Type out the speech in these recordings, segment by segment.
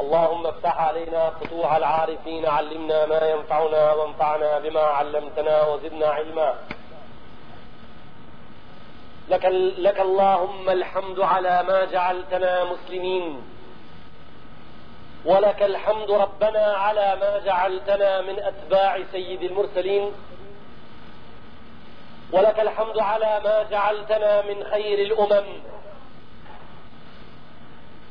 اللهم افتح علينا فتوح العارفين علمنا ما ينفعنا وانفعنا بما علمتنا وزدنا علما لك, لك اللهم الحمد على ما جعلتنا مسلمين ولك الحمد ربنا على ما جعلتنا من أتباع سيد المرسلين ولك الحمد على ما جعلتنا من خير الأمم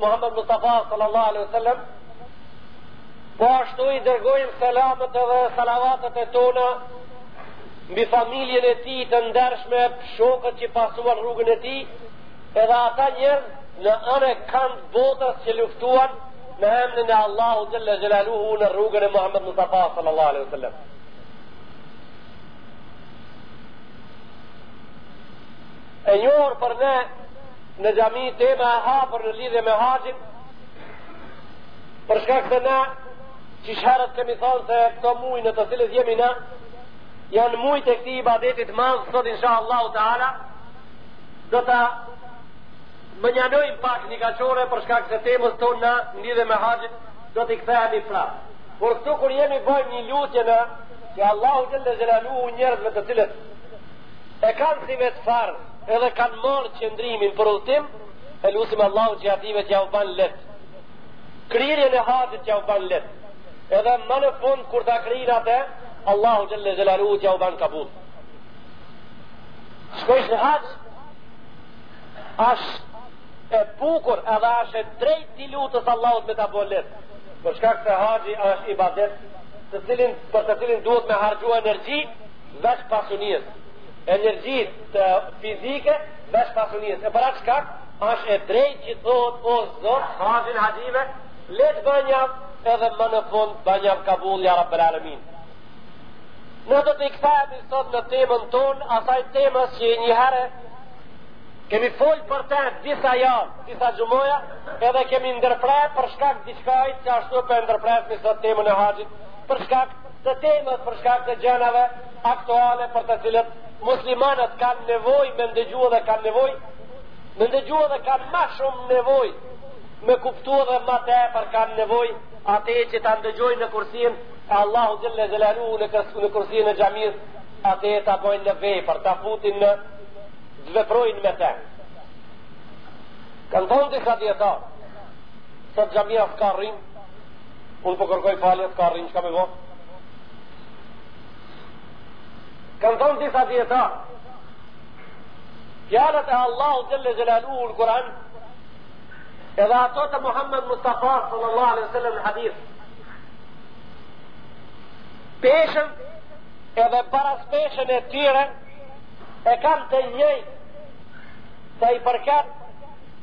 Muhammed Mustafa sallallahu alaihi wasallam po ashtu i dërgojmë selamet dhe salavatet e tona mbi familjen e tij të ndershme shokët që pasuan rrugën e tij edhe ata njerëz në anë e kand botës që luftuan në emrin e Allahu xhelle xhelaluhu në rrugën e Muhammed Mustafa sallallahu alaihi wasallam E njohur për ne në xhami tema e hapur në lidhje me haxhin. Për shkak se na qysh herët kemi thonë se këto muj në të cilët jemi ne, janë mujt e këtij ibadetit madh, sot insha Allahu ta'ala, do ta mënjanojmë pak një kachore për shkak se temës tonë në lidhje me haxhin, do t'i kthehemi prapë. Por këtu kur jemi bëjmë një lutje ne, që Allahu xhelle xhelaluhu njerëzve të cilët, E kanë mbi vete farz edhe kanë marrë qëndrimin për udhëtim, e lusim Allahun që atyve t'jau ban lehtë. Kryerjen e haxhit t'jau ban lehtë. Edhe më në fund kur ta kryjnë atë, Allahu xhelle xhelaluhu t'jau ban kabul. Shkojsh në haxh, asht e bukur edhe asht e drejtë t'i lutesh Allahut me ta bo lehtë. Për shkak se haxhi asht ibadet, të cilin, për të cilin duhet me harxhu energji, veç pasunies, energji fizike, veç pasunies. E për atë shkak, është e drejtë që thotë, o Zot, haxhin haxhive, lehtë banjav, edhe më në fund, banjav kabul, ja rabbel alemin. Ne do t'i kthehemi sot në temën tonë, asaj temës që një herë, kemi folë për te disa javë, disa xhumaja, edhe kemi ndërpre për shkak diçkajt qashtu po ndërprejmë sot temën e haxhit, për shkak të temës për shkak të gjënave aktuale për të cilët muslimanët kanë nevojë me ndëgju edhe kanë nevojë me ndëgju edhe kanë ma shumë nevojë me kuptu edhe ma tepër kanë nevojë atë që ta ndëgjojnë në kursin e Allahu xhelle xhelaluhu, në kursin e xhamisë atë ta bojnë në vepër ta futin në t'veprojnë me te kanë thonë disa dijetarë sot xhamia s'ka rrymë Unë po kërkoj falje, s'ka rrymë, çka me bo? Kanë thonë disa dijetarë, fjalët e Allahu xhelle xhelaluhu në Kur'an, edhe ato të Muhammed Mustafa, sallallahu alaihi wasallam në hadith, peshën edhe baraspeshën e tyre, e kanë të njëjtë, sa i përket,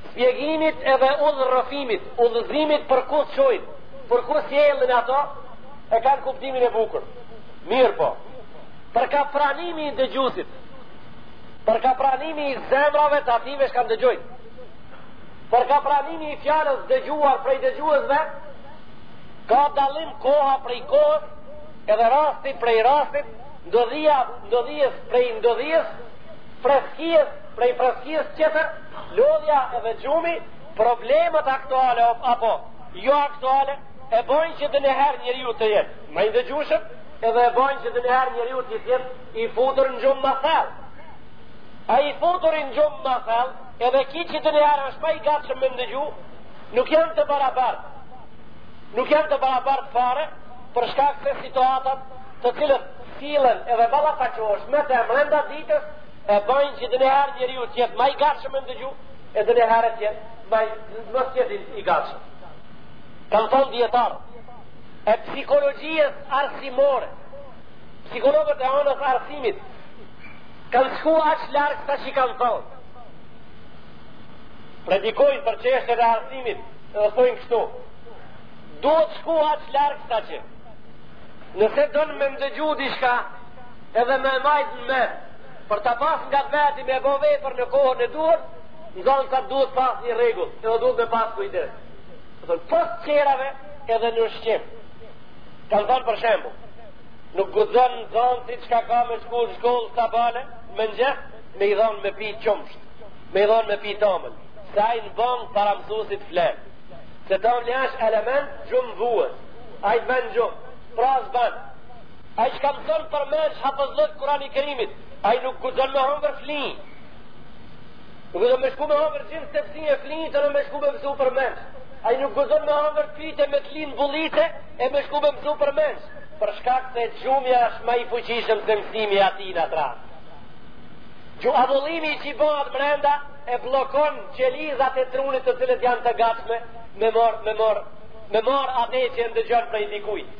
Shpjegimit edhe udhërrëfimit, udhëzimit për ku çojnë, për ku sjellin ato, e kanë kuptimin e bukur. Mirëpo, për ka pranimi i dëgjuesit, për ka pranimi i zemrave të atyre çka dëgjojnë, për ka pranimi i fjalës dëgjuar prej dëgjuesve, ka dallim koha prej kohës, edhe rasti prej rastit, ndodhia, ndodhies prej ndodhies, freskisë prej freskisë tjetër, Lodhja dhe gjumi, problemet aktuale apo jo aktuale, e bojnë që ndonjëherë njeriu të jetë ma i ndëgjushëm, edhe e bojnë që ndonjëherë njeriu të jetë i futur në gjumë ma thellë. Ai i futur në gjumë ma thellë, edhe ky që ndonjëherë është ma i gatshëm me ndëgju, nuk janë të barabartë. Nuk janë të barabartë fare, për shkak se situatat të cilat sillen edhe ballafaqohesh me to mrenda ditës, e bëjnë që ndonjëherë njeriu të jetë ma i gatshëm me ndëgju, e ndonjëherë të jetë ma i mos të jetë i gatshëm. Kanë thonë dijetarët e psikologjisë arsimore, psikologët e anës arsimit, kanë shku aq larg saqë i kanë thonë. Predikojnë për çështje të arsimit, edhe thonë kështu, duhet shku aq larg saqë, nëse don me ndëgju diçka, Edhe me e majtë në mend, për të pas nga vetja me bo vepër në kohën e duhur, nxënësi duhet pas një rregull, edhe duhet me pas kujdes. Edhe thonë, pos tjerave edhe në ushqim. Kanë thonë për shembull, nuk guxon nxënësi çka ka me shku në shkollë sabahle, me nxeh, me i dhonë me pi qumsht, me i dhonë me pi tomël, se ai bon para mësusit flenë. Se tomli është element gjumëvuës, ai të vnon gjumë, pra s'bon, Ai çka mëson përmenç hafëzllëk Kur'ani Kerimit, ai nuk guxon me hongër fli. Nuk guxon me shku me hongër gjysë tepsie fli tani me shku me mësu përmenç. Ai nuk guxon me hongër pite me tlyn bollë e me shku me mësu përmenç. Për shkak se gjumi është ma i fuqishëm se mësimi aty në tru. Avullimi që i bahet mrenda e bllokon qelizat e trunit të cilat janë të gatshme me marr, me marr, me marr atë që e ndëgjon prej dikujt.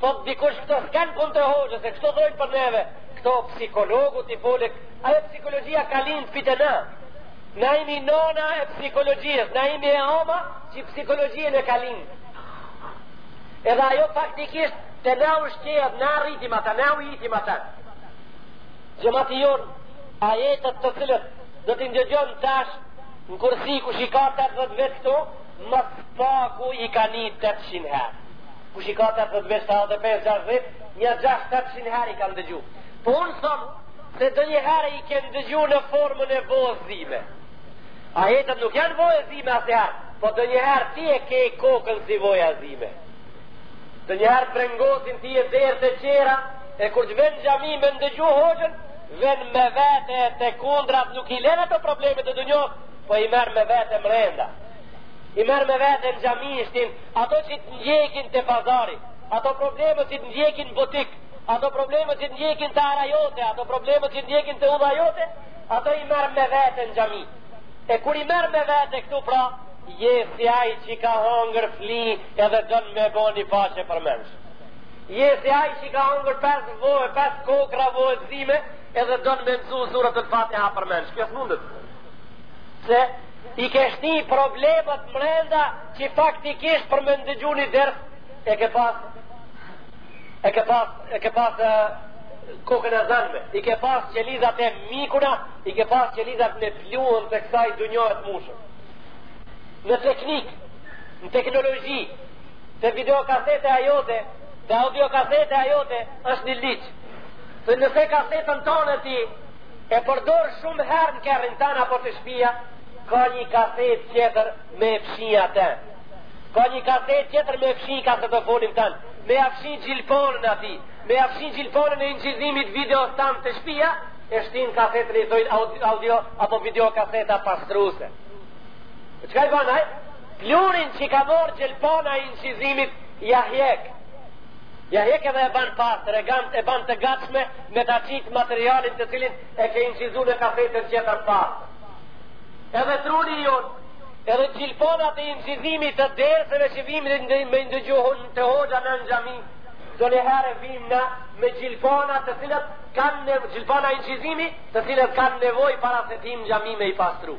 Thot dikush këto s'kan punë të hoxhës, e kështu thojnë për neve. Këto psikologu t'i folë, ajo psikologjia ka lind bile te na. Na jemi nona e psikologjisë, na jemi e ama që psikologjinë e ka lind. Edhe ajo faktikisht te na ushqehet, na rritim atë, na ujitim atë. Xhemati jonë, ajetët të cilët do t'i ndëgjon tash në kursi kush i ka tetë vjet këtu, më s'paku i ka një 800 herë. Kush i ka tetëdhjetë vjet sa edhe pesë gjashtëdhjetë, nja gjashtë tetëqind herë i kanë dëgju. Po unë thom se donjëherë i kemë dëgju në formën e voe zime. Ajetet nuk janë voe zime asnjëherë, po donjëherë ti e ke kokën si voe zime. Donjëherë brengosin ty derte tjera, e kur të ven n'xhami me ndëgju hoxhën, ven me vete te kundrat nuk i len ato probleme të dunjasë, po i merr me vete mrenda. I merr me vete në xhami i shtin ato që të ndjekin te pazari, ato probleme që të ndjekin në butik, ato probleme që të ndjekin te ara jote, ato probleme që të ndjekin te udha jote, ato i merr me vete në xhami. E kur i merr me vete këtu pra, je si ai që ka hongër fli edhe don me bo ni faqe për mend. Je si ai që ka hongër pesë voe, pesë kokrra voe zime, edhe don me msu surat al-Fatiha për mend. Kjo s'mundet. Se i ke shti problemet mrenda që faktikisht për me ndëgju një ders e ke pas e ke pas e ke pas e, kokën e zanme i ke pas qelizat e mykuna i ke pas qelizat me pluhun të kësaj dunjajet mushun në teknik në teknologi te videokaseta jote te audiokaseta jote është një ligj se nëse kasetën tane ti E përdor shumë herë në kerrin tan apo te shpia, ka një kaset tjetër me e fshi atë. Ka një kaset tjetër me e fshi kasetofonin tan, me e fshi gjilponën atij, me e fshi gjilponën e inçizimit videon tane te shpia, e shtin kasetën, i thojnë audio, audio apo video kaseta pastruse. E çka i ban ajo? Pluhurin që ka marrë gjilpona e inçizimit, ja hjek. Ja hek edhe e ban pastër, e gan e ban të gatshme me ta qit materialin të cilin e ke inçizu në kasetën tjetër pastër. Edhe truni jonë, edhe gjilponat e inçizimit të derseve që vim me ndëgju te hoxha na në xhami, donjëherë vim na me gjilpona të cilat kanë ne gjilpona inçizimi të cilat kanë nevojë para se t'vim n'xhami me i pastru.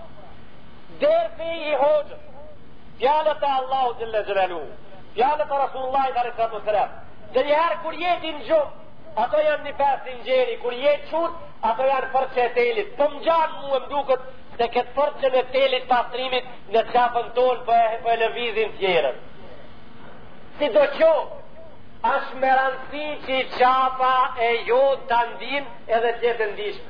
Dersi i hoxhës, fjalët e Allahut Xhelle Xhelaluhu, fjalët e Rasulullahit alejhi salatu ves-selam, donjëherë kur jeti në gjumë, ato janë një pjesë sungjeri, kur jeti çut, ato janë fërçe e telit, po më gjan mu e më duket, se këtë fërçen e telit pastrimit në qafën tonë po e, po e lëvizin tjerët. Sido qoftë, është me rëndësi që qafa e jonë ta ndin edhe t'jetë ndishme.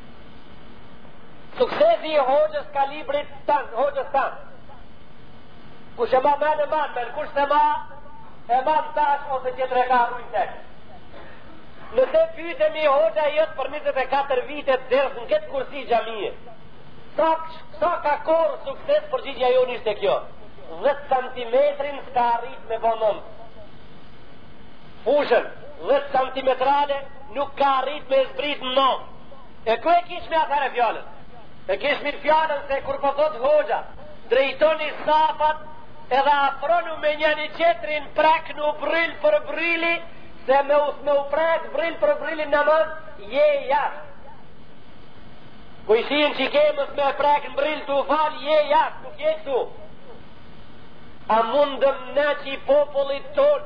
Suksesi i hoxhës kalibrit tonë, hoxhës tonë. Kush e ma me në manë, me në kush të ma, e ma në tash ose që të reka rrujnë të të. Nëse pytemi hoxha jot për 24 vite ders në këtë kursi xhamie, sa, sa ka korr sukses përgjigjja jonë është kjo: 10 cm s'ka arrit me bonën. Fushën, 10 cm Nuk ka arrit me zbrit në nom. E ku e kishmi atëherë fjalën? E kishmi fjalën se kur po thot hoxha, drejtoni safat edhe afronu me një një qetrin prak në bril për brili, se me u, me u prak bril për brili në mën, je jashtë. Kojshinë që ke mos me prek në brryl tu u fal, je jashtë, nuk je këtu. A mundëm në që i popullit tonë,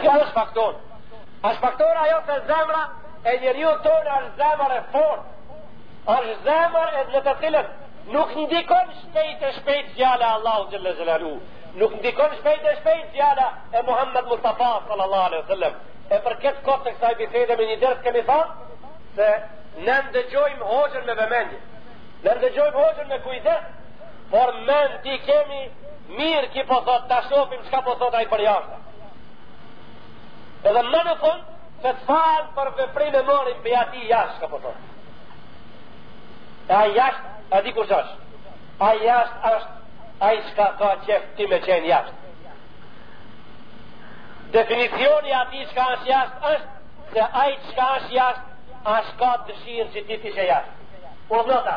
Kjo është faktor. Është faktor ajo se zemra e njeriut tonë është zemër e fort. Është zemër në të cilën nuk ndikon shpejt e shpejt fjala e Allahut xhelle xhelaluhu. Nuk ndikon shpejt e shpejt fjala e Muhammed Mustafa sallallahu alaihi wasallam. E për këtë kohë të kësaj bisede me një ders kemi thonë se ne ndëgjojmë hoxhën me vëmendje. Ne ndëgjojmë hoxhën me kujdes por mendt i kemi mirë ky po thot ta shofim qka po thot ai për jashtë edhe më në fund se këto fjalë për veprim e morin për ati jashtë ka po thot e ai jashtë a di kush është ai jashtë është ai qka ka qef ti me qenë jashtë definicioni i atij qka është jashtë është se ai qka është jashtë ashtu ka dëshirë që ti t'jesh jashtë u dhëta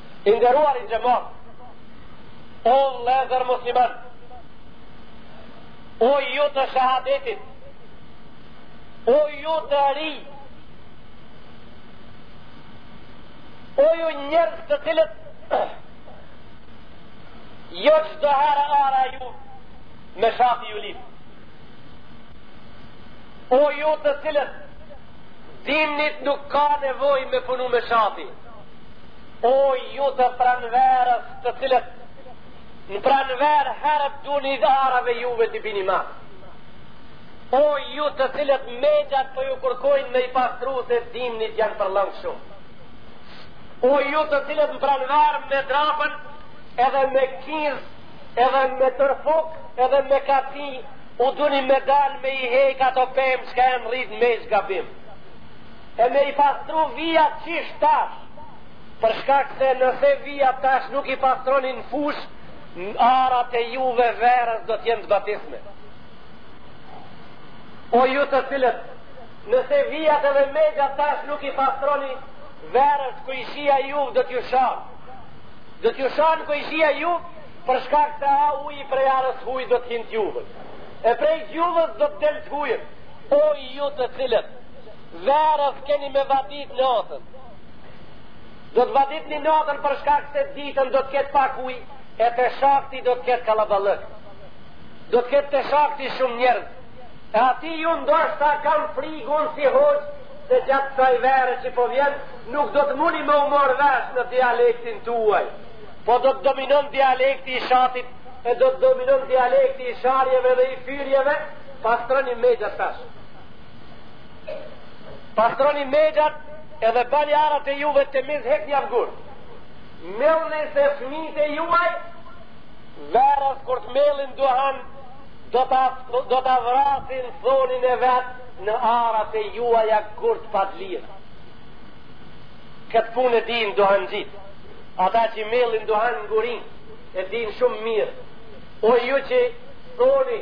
I nderuari xhemat, o vllezër musliman, o ju të shahadetit, o ju të ri, o ju njerëz të cilët, jo çdo herë ara ju me shati ju lyp. O ju të cilët, dimnit nuk ka nevoj me punu me shati, O ju të pranverës të cilët në pranverë herët duni arave juve t'i bini mas. O ju të cilët mexhat po ju kërkojnë me i pastru se dimnit janë përllangë shumë. O ju të cilët në pranverë me drapën edhe me kizë, edhe me tërfurk, edhe me kaci, u duni me dal me i hek ato pemë çka janë rritë me gabim. E me i pastru vijat qish tash? Për shkak se nëse vijat tash nuk i pastroni në fushë, arat e juve verës do të jenë të batisme. O ju të cilët, nëse vijat edhe mexhat tash nuk i pastroni, verës kojshia juve do t'ju shanë. Do t'ju shanë kojshia juve, për shkak se aj uji prej arës huj do t'hin t'juvën. E prej t'juvës do t'del t'hujën, o ju të cilët, Verës keni me vadit natën. Do të vaditni natën për shkak se ditën do të ketë pak uj, e te shakti do të ketë kalaballëk. Do të ketë te shakti shumë njerëz. E ati ju ndoshta kam frigun si hoxhë, se gjatë kësaj vere që po vjen, nuk do të muni me u mor vesh në dialektin tuaj. Po do të dominon dialekti i shatit, e do të dominon dialekti i sharjeve dhe i fyrjeve, pastroni mexhat Pastroni mexhat edhe bani arat e juve temiz, hekni a gurt. Mellni se fmit e juaj, verës kur të mellin duhan, do të, do ta vrasin thonin e vet në arat e juaja gurt pa të lirë. Këtë punë e din duhanxhitë, ata që mellin duhan në gurin, e din shumë mirë. O ju që thoni,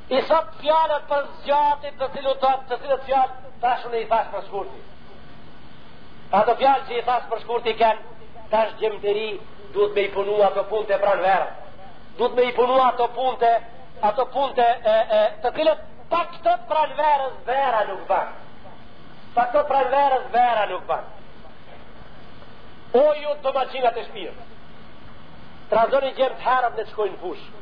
I thotë fjalët për s'gjati të cilët të të cilët fjalë tash unë i thash për shkurti. Ato fjalë që i thash për shkurti kanë tash gjemt e ri duhet me i punu ato punë të pranverë. Duhet me i punu ato punë të ato punë të e, e, të cilët pa këtë pranverës vera nuk ban. Pa këtë pranverës vera nuk ban. O ju domaqinat e shpive. Trazoni gjemtë herët le të shkojnë fushë.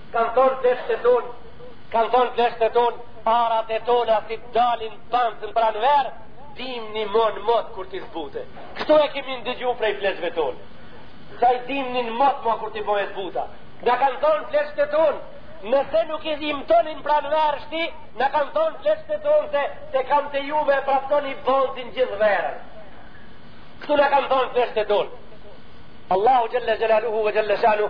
Kanë thonë pleqtë e tonë, kanë thonë pleqtë e tonë, arat e tona si të dalin pancë në pranverë, dimni motmot kur t'i zbute. Këto e kemi ndëgju prej pleqve tonë. Se aj dimni motmot kur t'i bojë zbuta. Na kanë thonë pleqtë e tonë, nëse nuk i imtoni n'pranverë shti, na kanë thonë pleqtë e tonë se te kamtë juve e praftoni bozin gjithë verën. Këto na kanë thonë pleqtë e tonë. Allahu xhelle xhelaluhu ve xhelle shanu,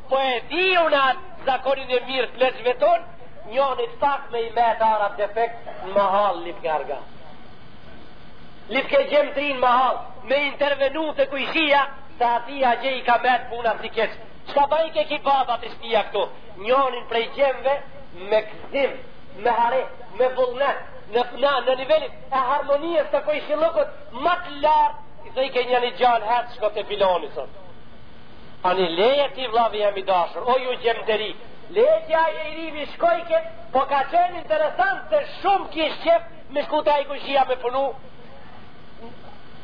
Po e di unë atë zakonin e mirë pleqve tonë, njënit pak me i metë araba defekt në mahall lip nga arga. Lipke gjemt e ri n'mahall, me intervenu te kojshia, se ati a gje i ka metë puna si keq. Qa bajke ki baba të shpia këtu? Njënin prej gjemve me gëzim, me hare, me vullnet, në, në, në nivelit e harmonijës të kojshillëkut, më të lartë, i dhe i ke një një gjanë hajt shko te filani, sot. Ani leje ti vllavi jem i dashur, o ju djem të ri. Leje ti ai i riu shkojke, po ka qenë interesant se shumë kish qef me shku te ai kojshia me punu.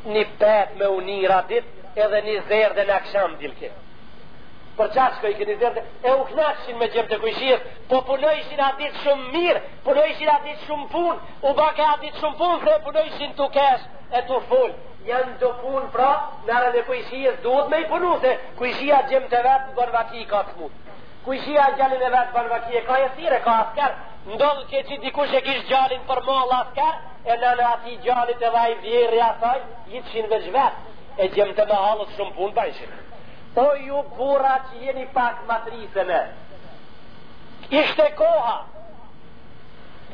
Një herë me u ngi atë ditë edhe një herë dhe në aksham dilke. Për qata shkojke një herë dhe e u knaqshin me djemtë e kojshisë, po punojshin atë ditë shumë mirë, punojshin atë ditë shumë punë, u bake atë ditë shumë punë se punojshin tu kesh e tu folë. Janë do punë pra, n'arën e kojshisë duhet me i punu se kojshia djemtë e vet ban vaki i ka të smutë. Kojshia djalin e vet ban vaki e ka esir e, ka asker. Ndodhke që dikush e kish djalin e madh asker, e nana e atij djalit edhe vjehrri i asaj, jetshin veç vetë, e djemtë e mëhallës shumë punë bajshin. O ju burra që jeni pak ma t'ri se na, ishte koha,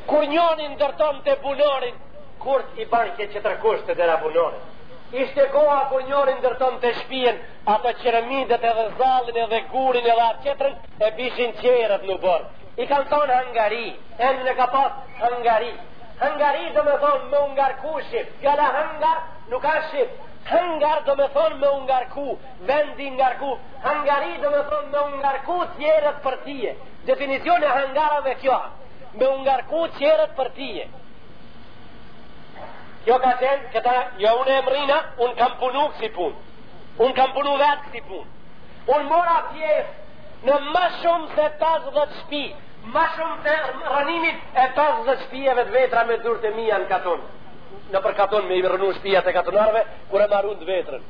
Kur njoni ndërtonte bunarin, kur t'i bante tjetërkush te dera bunarin. Ishte koha kur njoni ndërtonte shpijën, ato qeremidet edhe zallin edhe gurin edhe atë tjetrën, e bishin tjerët n'oborr. I kanë thonë hangari, edhe te ne ka pas hangari. Hangari domethonë me ungarku shqip, fjala hangar nuk asht shqip. Hangar domethonë me ungarku, me t'i ngarku, hangari domethonë me ngarku tjerët për tije. Definicioni i hangarisë ky, me ngarku tjerët për tije. Kjo ka qenë, këta, jo unë e mrina, unë kam punu kësi punë. Unë kam punu vetë kësi punë. Unë mora pjesë në ma shumë se 50 shpi, ma shumë se rënimit e 50 shpijeve të vjetra me durt e mija në katonë. Nëpër katun me i rënu shpijat e katunarve, kur e marun të vjetrën.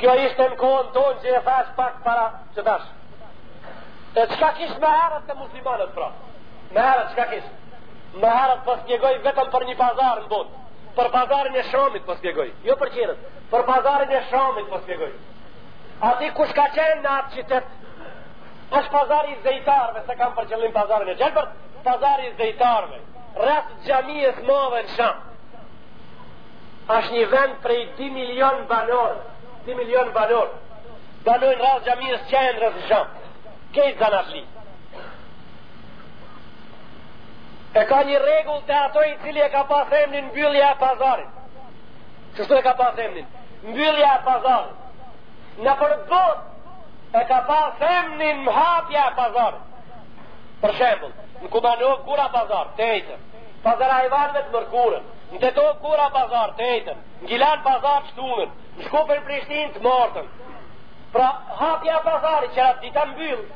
Kjo ishte në kohën tonë që e thash pak para që thash. E çka kish ma herët te muslimanët pra? Ma herët çka kish? Ma herët po shpjegoj vetëm për një pazar në botë. Për pazarin e Shamit po shpjegoj. Jo për tjerët. Për pazarin e Shamit po shpjegoj. Aty kush ka qenë në atë qytet? Asht pazari i zejtarve, s'e kam për qëllim pazarin e gjelbër, pazari i zejtarve, rreth xhamisë madhe në Sham. Asht një vend prej 2 milion banor, 2 milion banor. Banojnë rreth xhamisë qendrore në Sham. Krejt zanatli. E ka një rregull te ato i cili e ka pas emnin mbyllja e pazarit. Qysh e ka pas emnin? Mbyllja e pazarit. Nëpër botë e ka pas emnin hapja e pazarit. Për shembul, në Kumanovë kur a pazar, të ejten. Pazar i hajvanve të mërkurën. Në Tetovë kur a pazar të ejtën, në Gjilan pazar t'shtunën, në Shkup e Prishtinë të martën. Pra hapja e pazarit që atë dita mbyllë,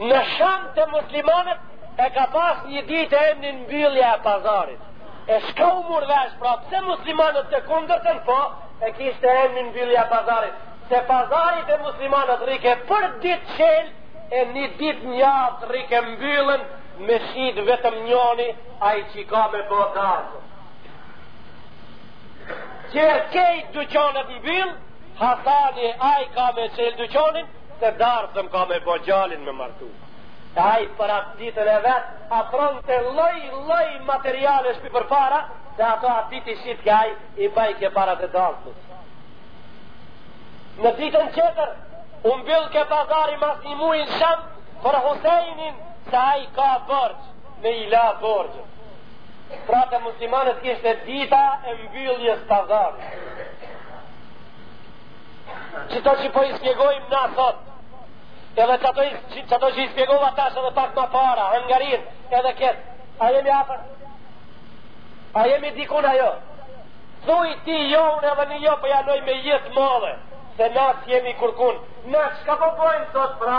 në Sham te muslimanët e ka pas një ditë emnin mbyllja e pazarit. E shka u murvesh, pra pse muslimanët të kundërtën, po e kishte emnin mbyllja e pazarit. Se pazari te muslimanët rrike përditë qelë, e një ditë njatë rrike mbyllën me shit vetëm njoni, Ai që ka me bo darsëm. Që kejt dyqonet mbyll, Hasani ai ka me qelë dyqonin, se darsëm ka me bo gjalin me martu. E ai për atë ditën e vet afronte lloj-lloj materiale shpi përpara, se ato atë ditë i shitke ai, i bajke para të darsmës. Në ditën qetër, u mbyllke pazari mas një muji n'Sham, për Husejnin, se ai ka borxh. me i la borxhet. Pra te muslimanët ishte dita e mbylljes t'pazarit. Qito që po i spjegojmë na sot, edhe qito, qito, që i spjegova tash edhe pak ma para, hangarin, edhe ketë, a jemi afër? A jemi dikun a jo? Thuj ti jo unë edhe një jo për po janoj me j të madhe, se na s'jemi kurkun. Na qka po bojmë sot pra?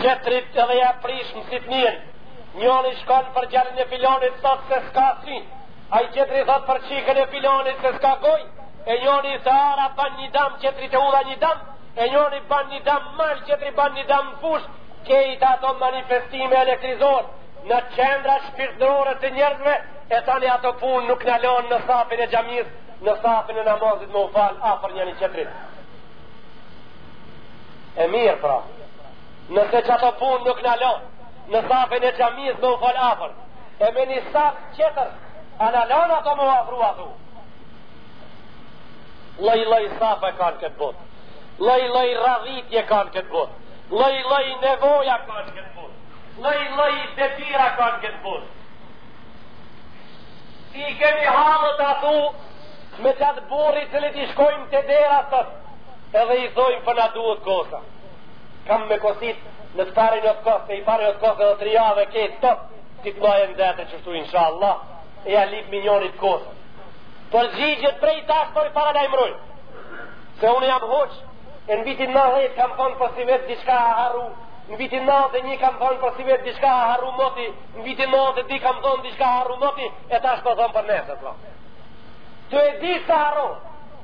Qetrit edhe ja prish mësit mirë. Njoni shkon për gjalin e filonit, thot se s'ka sy. Ai qetri thot për qikën e filonit se s'ka gojë. E njoni te ara ban një dam, qetri te udha një dam. E njoni ban një dam n'mal, qetri ban një dam në fushë. Kejt ato manifestime elektrizojnë qendrat shpirtërore të njerëzve, e tani ato punë nuk na lonë në safin e xhamisë, në safin e namazit me u fal afër njëni qetrit. E mirë pra, nëse qato punë nuk na lon në safe t'xhamisë me u falë afër, e me një saf qetër, a na lon ato me u afru aty. Lloj-lloj safe ka n' këtë botë. Lloj-lloj radhitje ka n' këtë botë. Lloj-lloj nevoja ka n' këtë botë. Lloj-lloj detyra ka n' këtë botë. I kemi hallet aty, me qat burrë të cilit i shkojmë te dera tëtë. Edhe i thojmë për po na duhet kosa. Kam me kosit në të parin otkos, se i pari otkos edhe të rja dhe ke të top, ti të lojë në dhete qështu, insha Allah, e ja lyp njonit kosë. Përgjigjet prej tash po i paralajmëroj. Se unë jam hoxhë, e në vitin nëndhetë kam thonë për sivjet diçka a harru, në vitin nëndhetë e një kam thonë për sivjet diçka a harru moti, në vitin nëndhetë e dy kam thonë diçka a harru moti, e tash për po thonë për nesër, të e di sa harru.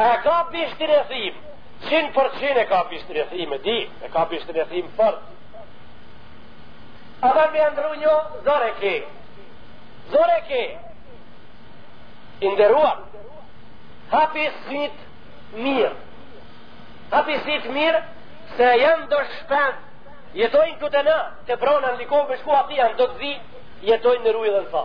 E ka bishtin e thym, qind për qind e ka bishtin e thym, e di, e ka bishtin e thym për. A dhe me ndru një zor e ke, zor e ke, i nderuar, hapi syt mirë, hapi syt mirë, se janë do shpendë, jetojnë këtu në, te prona, likon për shku aty janë do të zi, jetojnë në rrugë dhe në fa.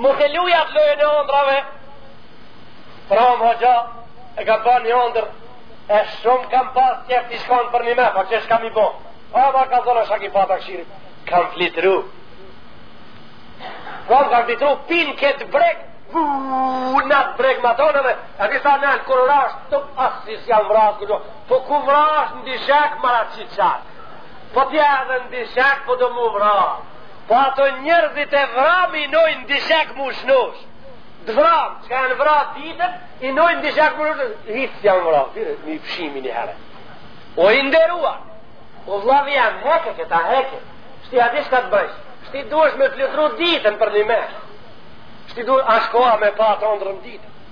Mos e luaj atë lojën e ëndrrave. Pramë hoxhë e kam pa një ëndërr e shumë kam pas qef ti shkon për një me, po që shka me i bo. Pa ma ka zona shak i pata këshiri. Kam flutru. Kam po, kam flutru, pi në këtë breg, vuuu, në atë breg ma tonëve, e një sa në kur rash, të asi s' jam vras, kërdo, po ku u vras në dishek, mara qitë qatë. Po ti edhe në dishek, po do mu vras. Po ata njerëzit e vramë i çojnë n'dyshek m'u shnosh. Të vramë, që janë vra ditën, i çojnë n'dyshek m'u shnosh. Si janë vra, dire, mi pëshimi një herë. O i nderua, o vllau jem heke këta heke. S'di a di shka të bëjsh, s'di duhesh me flutru ditën për një meshë. S'di duhesh, asht koha me pa andërr ditën.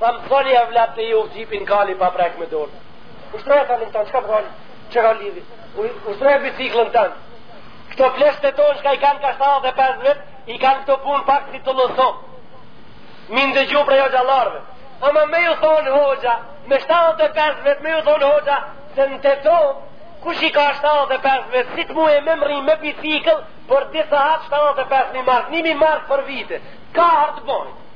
Tha mësoni evlatë t'i hipin kalit pa prek me dorë. Ushtroja t'nim tanë, çka për kali? Po çka ka lidhje? Ushtroja biciklën tanë. Këto pleqtë tonë, çka i kanë ka 75 vjet, i kanë këto punë pak si të lëso. Min dhe gju prej hoxhallarve. Ama me ju thonë hoxha, me 75 vjet me ju thonë hoxha, se në të to, kush i ka 75 vjet, si të muje me mërri me bicikël, për disa hatë 75 mi markë, nimi markë për vite, ka hartë bojë.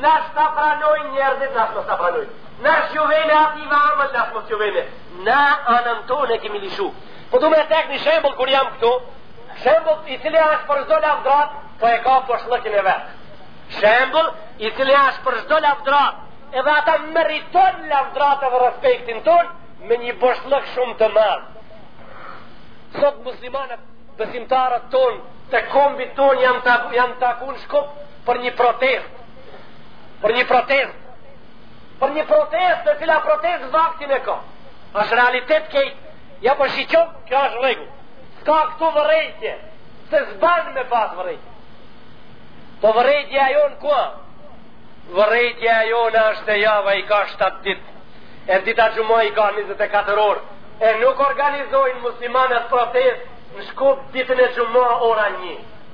Nash ta pranojnë njerëzit, nash mos ta pranojnë. Nash ju vjen inati me armën, nash mos ju vjen. Na anën tonë e kemi lishu. Po du me cek një shembull kur jam këtu, shembull i cili asht për çdo lavdatë, po e ka boshllëkin e vet. Shembull i cili asht për çdo lavdatë, edhe ata meriton lavdatë edhe respektin tonë, me një boshllëk shumë të madh. Sot muslimanët, besimtarët tonë, të kombit tonë janë taku n'Shkup, për një protest, për një protest, për një protest, e cila protest vaktin e ka. Asht realitet krejt, ja për po shyqyr, kjo asht n'rregull. S'ka këtu vërejtje, se s'ban me pas vërejtje. Po vërejtja jonë ku a? Vërejtja jonë asht se java i ka 7 dit, e dita e xhuma i ka 24 orë, e nuk organizojnë muslimanët protest në Shkup ditën e xhuma ora një.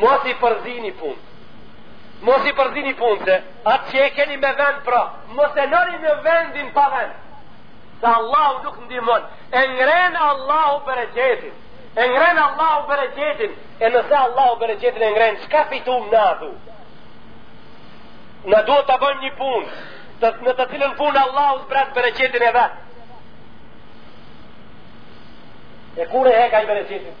Mos i përzini punë. Mos i përzini punë se atë që e keni me vend pra, mos e lëni me vendin pa vend. Se Allahu nuk ndihmon. E ngren Allahu bereqetin. E ngren Allahu bereqetin. E nëse Allahu bereqetin e ngren, çka fitum na thu? Na duhet ta bëjmë një punë, të, në të cilën punë Allahu zbret bereqetin e vet. E kur e hek ai bereqetin?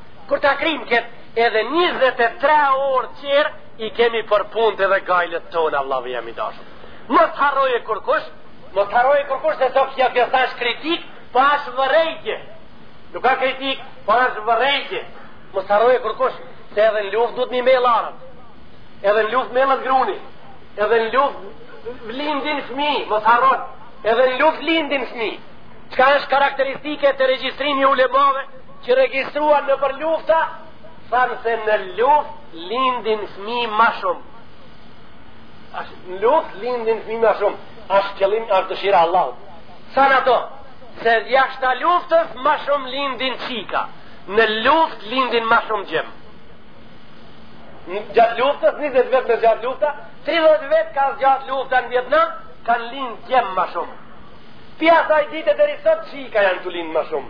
Kur ta kryjmë këtë edhe njëzet e tre orë tjera i kemi për punët edhe gajlet tona vllavi jem i dashur. Mos harroje kurkush, mos harroje kurkush se s'asht kjo, kjo s'asht kritikë, po asht vërejtje. Nuk ka kritikë, po asht vërejtje. Mos harroje kurkush se edhe në luftë duhet m'i mell arët. Edhe në luftë mellet gruni. Edhe në luftë lindin fëmi, mos harro. Edhe në luftë lindin fëmi. Çka është karakteristike të regjistrimit ulemave? që regjistruan nëpër lufta thanë se në luftë lindin fëmijë më shumë. Në luftë lindin fëmijë më shumë. Asht qëllim, asht dëshira e Allahut. Thanë ato se jashtë luftës më shumë lindin çika. Në luftë lindin më shumë gjem. Në gjatë luftës, 20 vjet ka zgjat lufta, 30 vjet ka zgjat lufta në Vietnam, kanë lind gjem më shumë. Pi asaj dite e deri sot çika janë tu lind më shumë.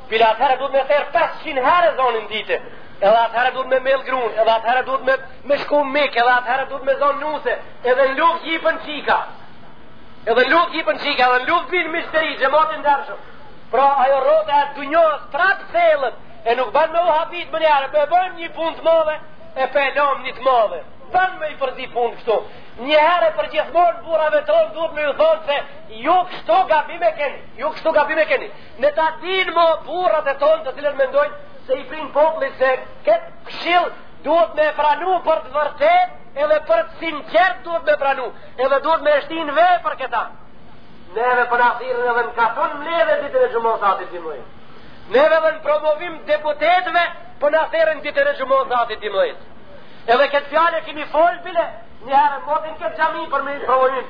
Bile atëherë duhet me thirrë 5 herë ezonin n'ditë, edhe atëherë duhet me mellë grunë, edhe atëherë duhet me, me shku mik, edhe atëherë duhet me zonë nuse, edhe në luftë jipen çika, edhe në luftë jipen çika, edhe në luftë binë mishteri, xhemat i ndershëm. Pra ajo rrota e dunjosë prapë sellet, e nuk banë me u habit me njërë, po e bëjmë një punë të madhe, e po e lomë një të madhe. Banë me i përzi punë kështu. Një herë për gjithmonë burrave tonë duhet me ju thonë se ju kështu gabim e keni, ju kështu gabim e keni. Le ta dinë mo burrat e tonë të cilët mendojnë se i prin popullit se këtë këshill duhet me pranu për të vërtet edhe për të sinqert duhet me pranu edhe duhet me e shti në vepër këta neve po na thirrin edhe në katon mleve ditën e xhumos saati dymdhet neve edhe në promovim deputetve po na thirrin ditën e xhumos saati dymdhet edhe këtë fjalë e kemi fol bile një herë moti n'këtë xhami për me i provojim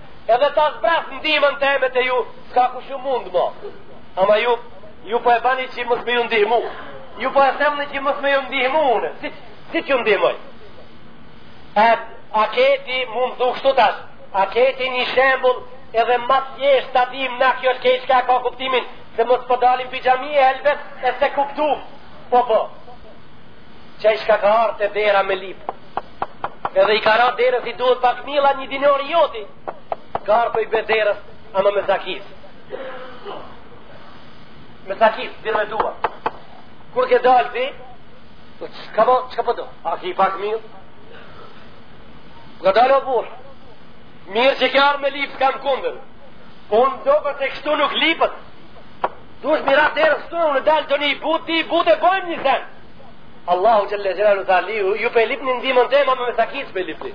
Edhe ta zbres ndihmën teme te ju, s'ka kush ju mund, mo. Ama ju, ju po e bani që mos me ju ndihmu. Ju po e sellni që mos me ju ndihmu, në. Si, si t'ju ndihmoj? A, a ke ti mund të kështu tash? A ke ti një shembull edhe ma thjesht ta dim na kjo shkej çka ka kuptimin se mos po dalim pi xhamie elbet e se kuptu. Po, po. Qaj çka ka ardh te dera me lyp Edhe i ka ra derës i duhet pak miell, a një dinar i joti Ka ardh po i bje derës ama me sakicë Me sakicë, derën me dru Kur ke dalë ti po, Çka po, çka po do? A ki pak miell Ka dalë o burrë Mirë që ke ardh me lyp s'kam kundër Unë do, por kështu nuk lypet Duhesh m'i ra te dera kështu unë dal, ti butë, ti butë e bojmë një sen. Allahu xhel-le xhelaluhu tha, ju pe lypni ndihmën teme ama me me sakicë pe lypni.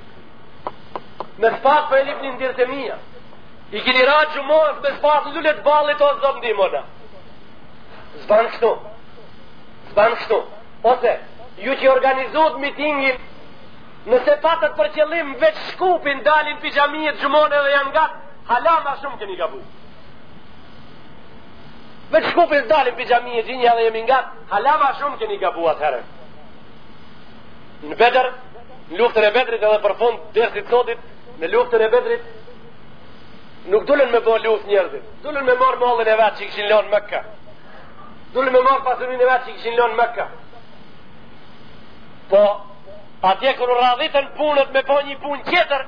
Me shpatë pe lypni n'derë t'mija. I kini ra gjymjes me shpatë në lule t'ballit o Zot ndihmona. S'ban kështu. S'ban kështu. Ose, ju që organizut mitingin, nëse patët për qëllim veç Shkupin dalim prej xhamijet xhumanë dhe jemi ngat, hala ma shumë këni gabu. Veç Shkupin dalim prej xhamie gjinja dhe jemi ngat, hala ma shumë keni gabu atëherë. Në Bedër, në luftën e Bedrit edhe për fund, dersit sotit, në luftën e Bedrit, nuk dullën me bo luftë njerëzit, dullën me marrë mallin e vet që e kishin lonë n'Mekë, dullën me marrë pasurinë e vet që e kishin lonë n'Mekë. Po, atje kur u radhitën punët me bo një punë tjetër,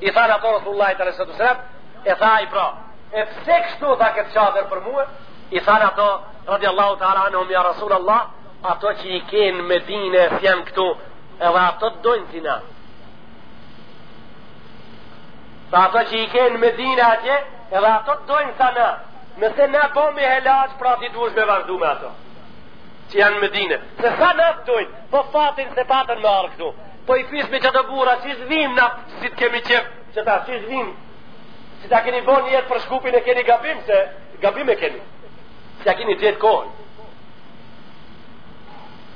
I thanë ato Resulullahit alejhi selatu selam, e tha ai pra, e pse kështu tha këtë çadër për mu, i thanë ato, radijallahu teala anhum ja Resulullah, ato që i ke n'Medine, s'janë këtu, edhe ato të dojnë si na. Se ato që i ke n'Medine atje, edhe ato të dojnë sa na. Nëse na bohem helaq, pra ti duesh me vazhdu me ato. Që janë n'Medine. Se sa na të dojnë, po fatin s'e patën me ardh këtu. Po i pis me qëta burra, s'i zvim na, si të kemi qef, qëta s'i zvim, si ta keni bo nijet për Shkupin e keni gabim, se gabim e keni, si ta keni gjithë kohën.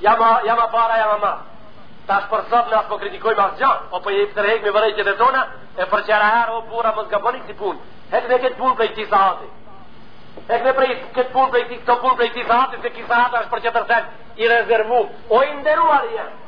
Jama, jama para, jama ma. Tash për sot n'as po kritikoj m'asgjo, o po i tërhekmi vërejtjet e tona, e për tjera herë, o burra, mos na boni kësi punë. Hekne këtë punë prej këti sahati. Hekne prej këtë punë prej këti, këto punë prej këti sahati, se ky sahati është për tjetër sen i rezervu. O i nderuar jenë.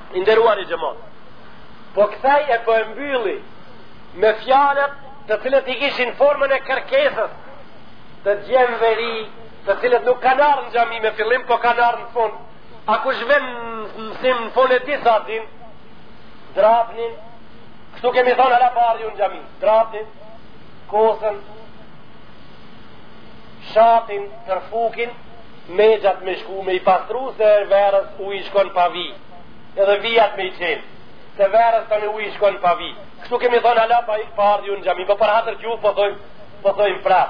I nderuari xhamat. Po kthehna e po e mbylli me fjalët të cilat e kishin formën e kërkesës të xhem Veri të cilët nuk kanë ardhë në xhami me fillim po kanë ardhë në fund a ku zhvem në mësim në fund e disa din drapnin, kështu kemi thonë hala pa ardhë ju në xhami drapnin kosën shatin tërfurkin Mexhat me shku me i pastru se verës uji shkon pa vi. Edhe vijat me i çel. Se verës tani uji shkon pa vi. Kështu kemi thonë ala pa, pa ardhi unë gjami, po për hatër gju po thojmë, po pra.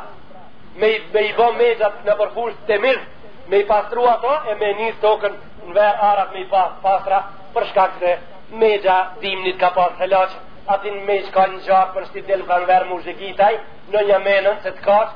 Me, me i bo mexhat në përfush të mirë, me i pastru ato e me një tokën në verë arat me i pas, pastra për shkak se mexha dimnit ka pas helaq, atin me i shka një gjarë për shti delë pra në verë mu zhegitaj, në një menën se të kashë,